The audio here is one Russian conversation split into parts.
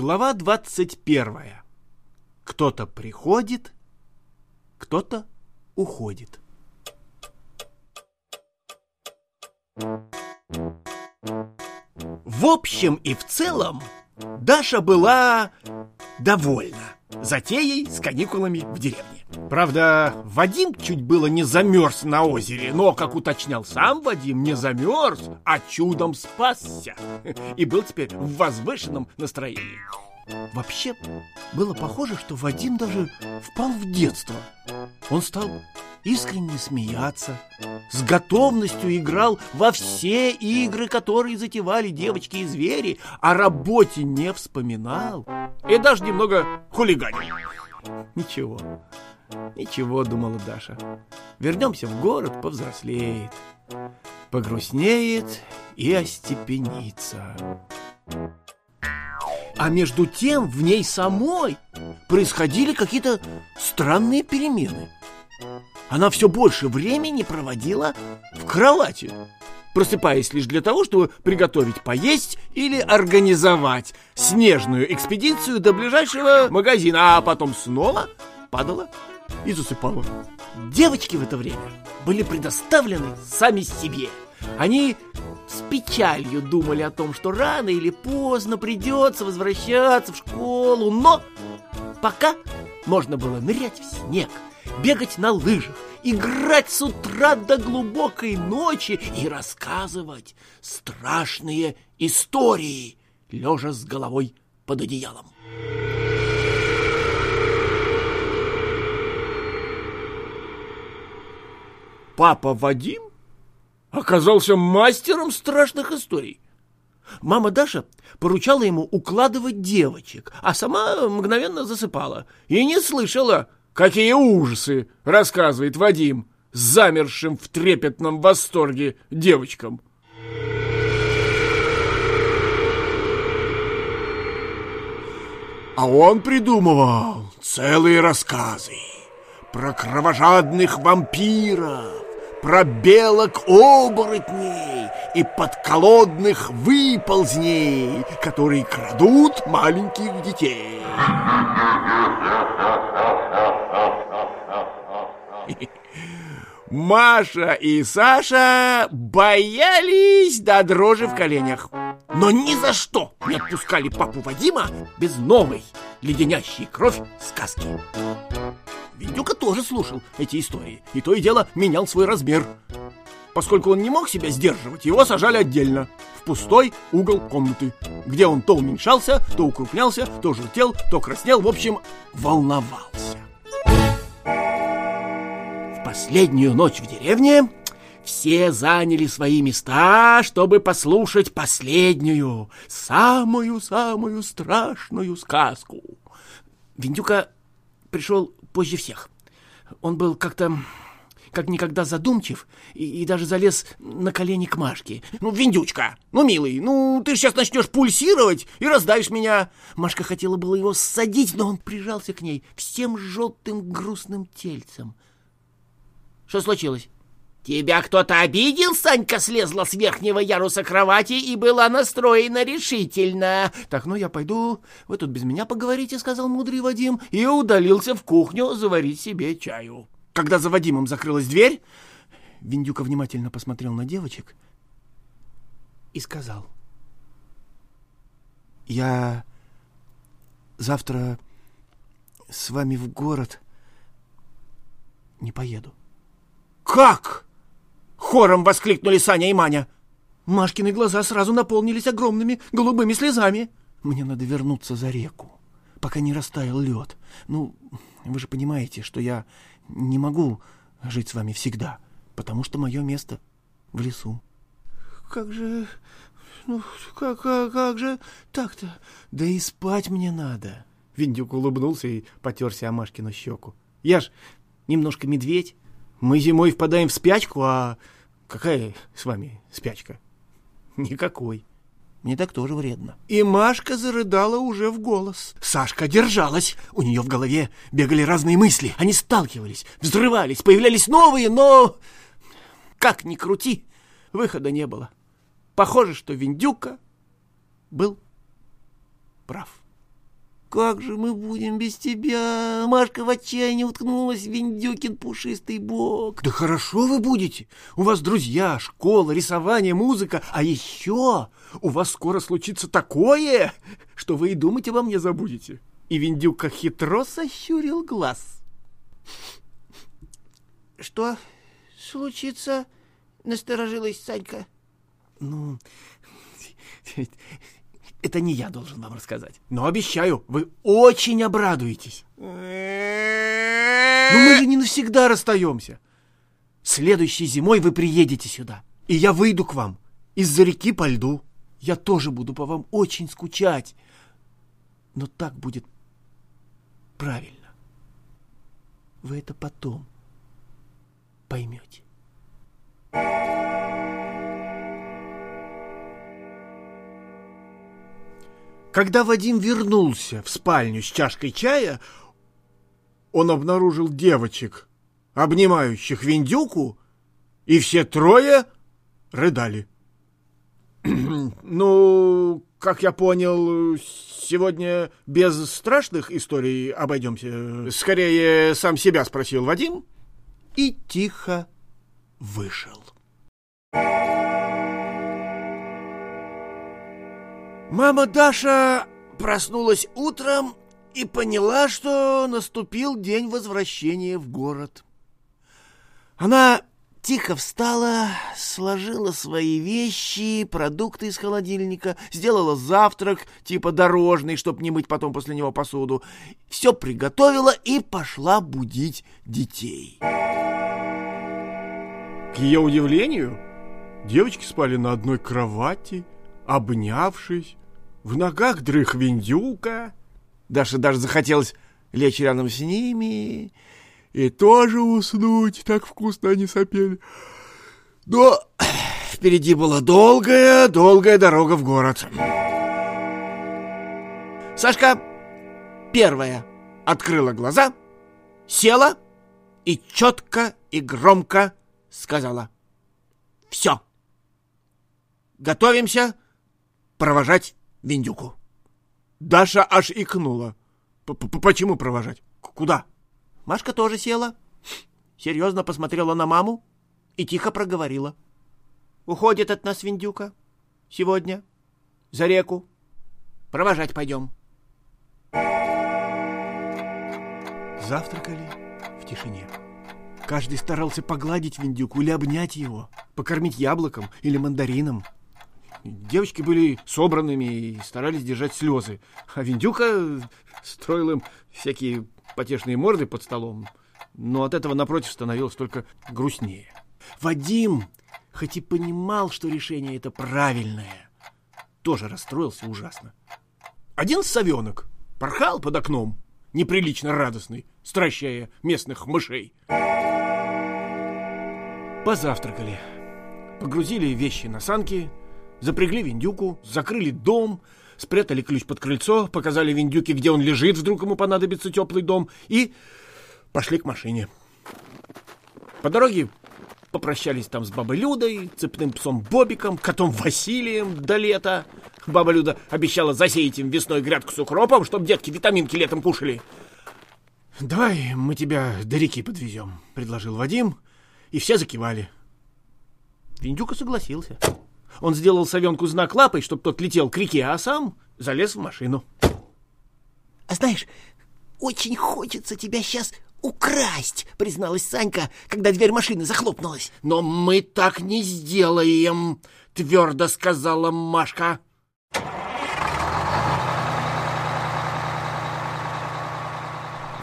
Глава 21. Кто-то приходит, кто-то уходит. В общем и в целом Даша была довольна затеей с каникулами в деревне. Правда, Вадим чуть было не замерз на озере, но, как уточнял сам Вадим, не замерз, а чудом спасся. И был теперь в возвышенном настроении. Вообще, было похоже, что Вадим даже впал в детство. Он стал искренне смеяться, с готовностью играл во все игры, которые затевали девочки и звери, о работе не вспоминал и даже немного хулиганил. Ничего, ничего, думала Даша. Вернемся в город, повзрослеет, погрустнеет и остепенится. А между тем в ней самой происходили какие-то странные перемены. Она все больше времени проводила в кровати, просыпаясь лишь для того, чтобы приготовить поесть или организовать снежную экспедицию до ближайшего магазина, а потом снова падала и засыпала. Девочки в это время были предоставлены сами себе. Они с печалью думали о том, что рано или поздно придется возвращаться в школу, но пока можно было нырять в снег, бегать на лыжах, играть с утра до глубокой ночи и рассказывать страшные истории, лежа с головой под одеялом. Папа Вадим оказался мастером страшных историй. Мама Даша поручала ему укладывать девочек, а сама мгновенно засыпала и не слышала, какие ужасы рассказывает Вадим замершим в трепетном восторге девочкам. А он придумывал целые рассказы про кровожадных вампиров, про белок-оборотней и подколодных выползней, которые крадут маленьких детей. Маша и Саша боялись до дрожи в коленях, но ни за что не отпускали папу Вадима без новой, леденящей кровь сказки. Виндюка тоже слушал эти истории, и то и дело менял свой размер. Поскольку он не мог себя сдерживать, его сажали отдельно, в пустой угол комнаты, где он то уменьшался, то укрупнялся, то желтел, то краснел, в общем, волновался. В последнюю ночь в деревне все заняли свои места, чтобы послушать последнюю, самую-самую страшную сказку. Виндюка пришел позже всех. Он был как-то как никогда задумчив и, и даже залез на колени к Машке. «Ну, Виндючка, ну, милый, ну, ты сейчас начнешь пульсировать и раздавишь меня!» Машка хотела было его ссадить, но он прижался к ней всем желтым грустным тельцем. «Что случилось?» «Тебя кто-то обидел?» Санька слезла с верхнего яруса кровати и была настроена решительно. «Так, ну я пойду, вы тут без меня поговорите», — сказал мудрый Вадим, и удалился в кухню заварить себе чаю. Когда за Вадимом закрылась дверь, Виндюка внимательно посмотрел на девочек и сказал. «Я завтра с вами в город не поеду». «Как?» Хором воскликнули Саня и Маня. Машкины глаза сразу наполнились огромными голубыми слезами. Мне надо вернуться за реку, пока не растаял лед. Ну, вы же понимаете, что я не могу жить с вами всегда, потому что мое место в лесу. Как же... Ну, как, как, как же так-то? Да и спать мне надо. Виндюк улыбнулся и потерся о Машкину щеку. Я ж немножко медведь, мы зимой впадаем в спячку, а какая с вами спячка? Никакой. Мне так тоже вредно. И Машка зарыдала уже в голос. Сашка держалась. У нее в голове бегали разные мысли. Они сталкивались, взрывались, появлялись новые, но... Как ни крути, выхода не было. Похоже, что Виндюка был прав. Как же мы будем без тебя? Машка в отчаянии уткнулась в Виндюкин пушистый бок. Да хорошо вы будете. У вас друзья, школа, рисование, музыка. А еще у вас скоро случится такое, что вы и думать обо мне забудете. И Виндюка хитро сощурил глаз. Что случится? Насторожилась Санька. Ну, это не я должен вам рассказать. Но обещаю, вы очень обрадуетесь. Но мы же не навсегда расстаемся. Следующей зимой вы приедете сюда, и я выйду к вам из-за реки по льду. Я тоже буду по вам очень скучать. Но так будет правильно. Вы это потом поймете. Когда Вадим вернулся в спальню с чашкой чая, он обнаружил девочек, обнимающих Виндюку, и все трое рыдали. «Ну, как я понял, сегодня без страшных историй обойдемся. Скорее, сам себя спросил Вадим и тихо вышел. Мама Даша проснулась утром и поняла, что наступил день возвращения в город. Она тихо встала, сложила свои вещи, продукты из холодильника, сделала завтрак, типа дорожный, чтоб не мыть потом после него посуду, все приготовила и пошла будить детей. К ее удивлению, девочки спали на одной кровати, обнявшись, в ногах дрых Виндюка. Даша даже захотелось лечь рядом с ними и тоже уснуть. Так вкусно они сопели. Но впереди была долгая, долгая дорога в город. Сашка первая открыла глаза, села и четко и громко сказала «Все! Готовимся провожать Виндюку. Даша аж икнула. Почему провожать? Куда? Машка тоже села, серьезно посмотрела на маму и тихо проговорила. Уходит от нас Виндюка. Сегодня. За реку. Провожать пойдем. Завтракали в тишине. Каждый старался погладить Виндюку или обнять его, покормить яблоком или мандарином. Девочки были собранными и старались держать слезы, а Виндюка строил им всякие потешные морды под столом, но от этого напротив становилось только грустнее. Вадим, хоть и понимал, что решение это правильное, тоже расстроился ужасно. Один совенок порхал под окном, неприлично радостный, стращая местных мышей. Позавтракали, погрузили вещи на санки, Запрягли Виндюку, закрыли дом, спрятали ключ под крыльцо, показали Виндюке, где он лежит, вдруг ему понадобится теплый дом, и пошли к машине. По дороге попрощались там с бабой Людой, цепным псом Бобиком, котом Василием до лета. Баба Люда обещала засеять им весной грядку с укропом, чтобы детки витаминки летом кушали. «Давай мы тебя до реки подвезем», — предложил Вадим, и все закивали. Виндюка согласился. Он сделал совенку знак лапой, чтобы тот летел к реке, а сам залез в машину. — А знаешь, очень хочется тебя сейчас украсть, призналась Санька, когда дверь машины захлопнулась. — Но мы так не сделаем, твердо сказала Машка.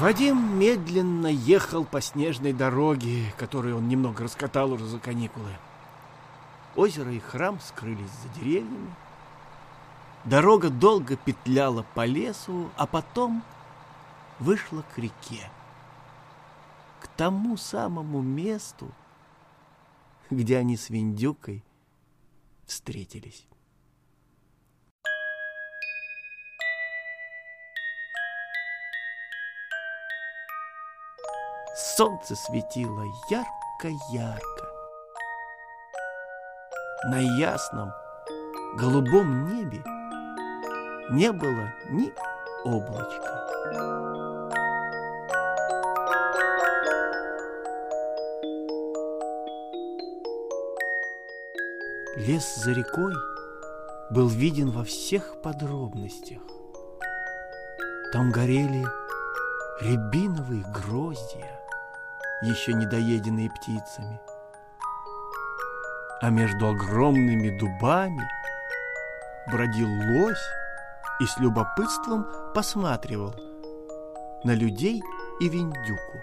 Вадим медленно ехал по снежной дороге, которую он немного раскатал уже за каникулы. Озеро и храм скрылись за деревьями. Дорога долго петляла по лесу, а потом вышла к реке. К тому самому месту, где они с Виндюкой встретились. Солнце светило ярко-ярко на ясном голубом небе не было ни облачко. Лес за рекой был виден во всех подробностях. Там горели рябиновые гроздья, еще недоеденные птицами. А между огромными дубами бродил лось и с любопытством посматривал на людей и Виндюку.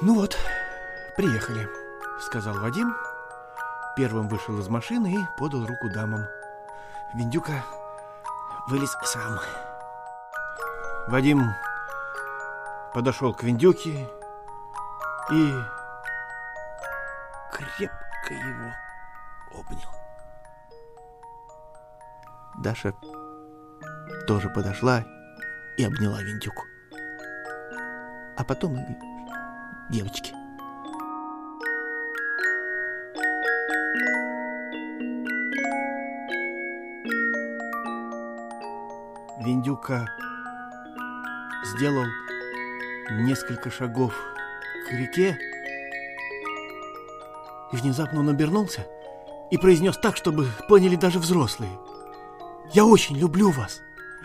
«Ну вот, приехали», — сказал Вадим. Первым вышел из машины и подал руку дамам. Виндюка вылез сам. Вадим подошел к Виндюке и крепко его обнял. Даша тоже подошла и обняла Виндюку. А потом и девочки. Виндюка сделал несколько шагов к реке, и внезапно он обернулся и произнес так, чтобы поняли даже взрослые. «Я очень люблю вас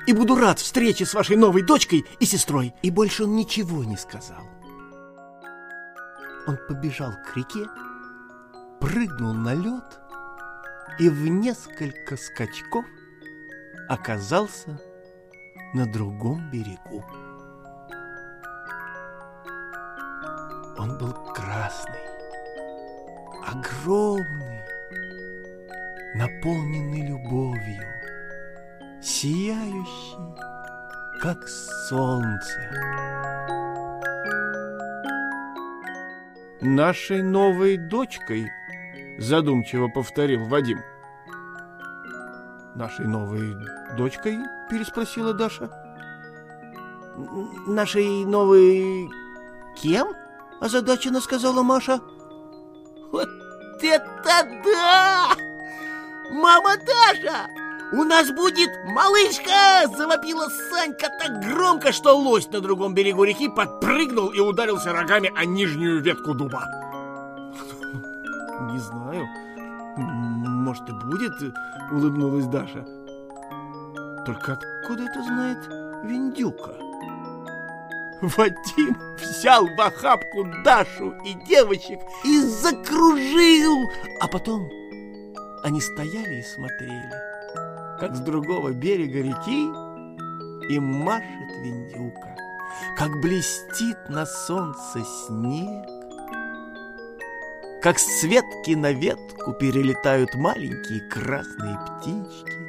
и буду рад встрече с вашей новой дочкой и сестрой». И больше он ничего не сказал. Он побежал к реке, прыгнул на лед и в несколько скачков оказался на другом берегу. Он был красный, огромный, наполненный любовью, сияющий, как солнце. «Нашей новой дочкой», — задумчиво повторил Вадим. «Нашей новой дочкой?» — переспросила Даша. «Нашей новой... кем?» — озадаченно сказала Маша. «Вот это да! Мама Даша! У нас будет малышка!» — завопила Санька так громко, что лось на другом берегу реки подпрыгнул и ударился рогами о нижнюю ветку дуба. «Не знаю. Может, и будет?» — улыбнулась Даша. Только откуда это знает Виндюка? Вадим взял в охапку Дашу и девочек и закружил, а потом они стояли и смотрели, как с другого берега реки и машет Виндюка, как блестит на солнце снег, как с ветки на ветку перелетают маленькие красные птички,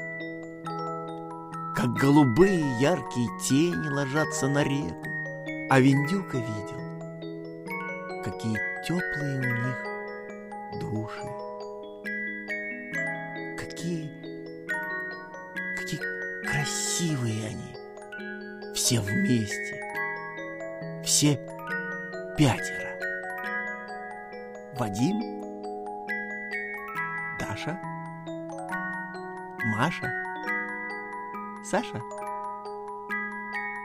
как голубые яркие тени ложатся на реку, а Виндюка видел, какие теплые у них души, какие, какие красивые они, все вместе, все пятеро. Вадим, Даша, Маша, Саша.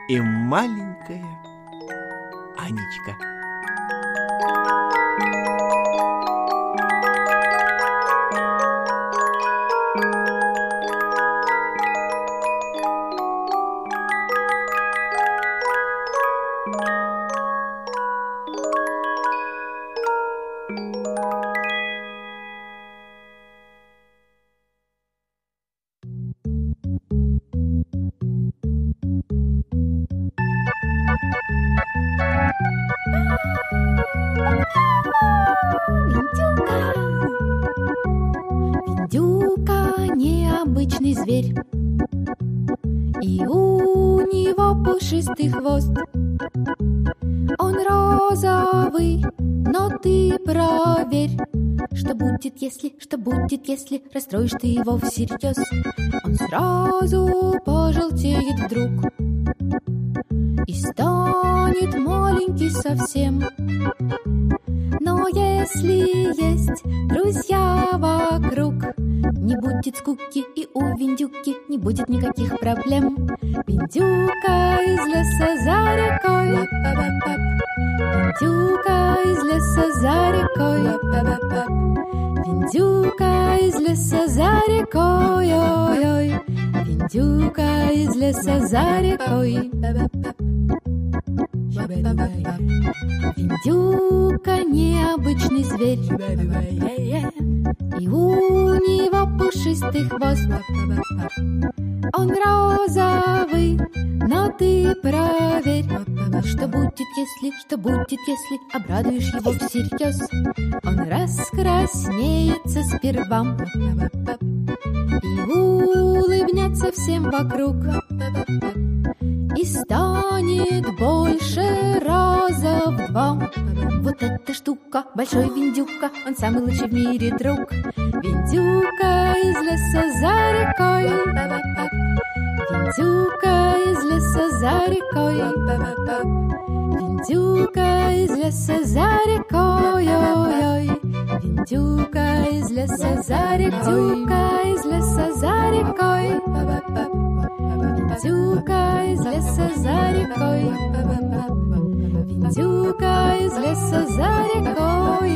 И маленькая Анечка. Индюка необычный зверь. И у него пушистый хвост. Он розовый, но ты проверь Что будет, если, что будет, если Расстроишь ты его всерьез. Он сразу пожелтеет вдруг И станет маленький совсем. Но если есть друзья вокруг, не будет скуки и у Виндюки не будет никаких проблем. Виндюка из леса за рекой, Виндюка из леса за рекой, Виндюка из леса за рекой, Виндюка из леса за рекой. Виндюка необычный зверь. И у него пушистый хвост. Он розовый, но ты проверь Что будет, если, что будет, если Обрадуешь его всерьез. Он раскраснеется сперва И улыбнется всем вокруг и станет больше раза в два. Вот эта штука, большой Виндюка, он самый лучший в мире друг. Виндюка из леса за рекой, Виндюка из леса за рекой, Виндюка из леса за рекой, ой-ой. Виндюка из леса за рекой, Виндюка из леса за рекой, Виндюка из леса за рекой, Виндюка из леса за рекой,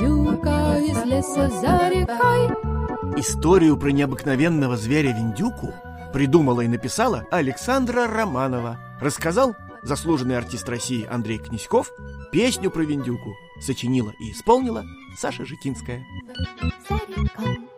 Виндюка из леса за рекой. Историю про необыкновенного зверя Виндюку придумала и написала Александра Романова. Рассказал заслуженный артист России Андрей Князьков, песню про Виндюку сочинила и исполнила Саша Житинская. За рекой.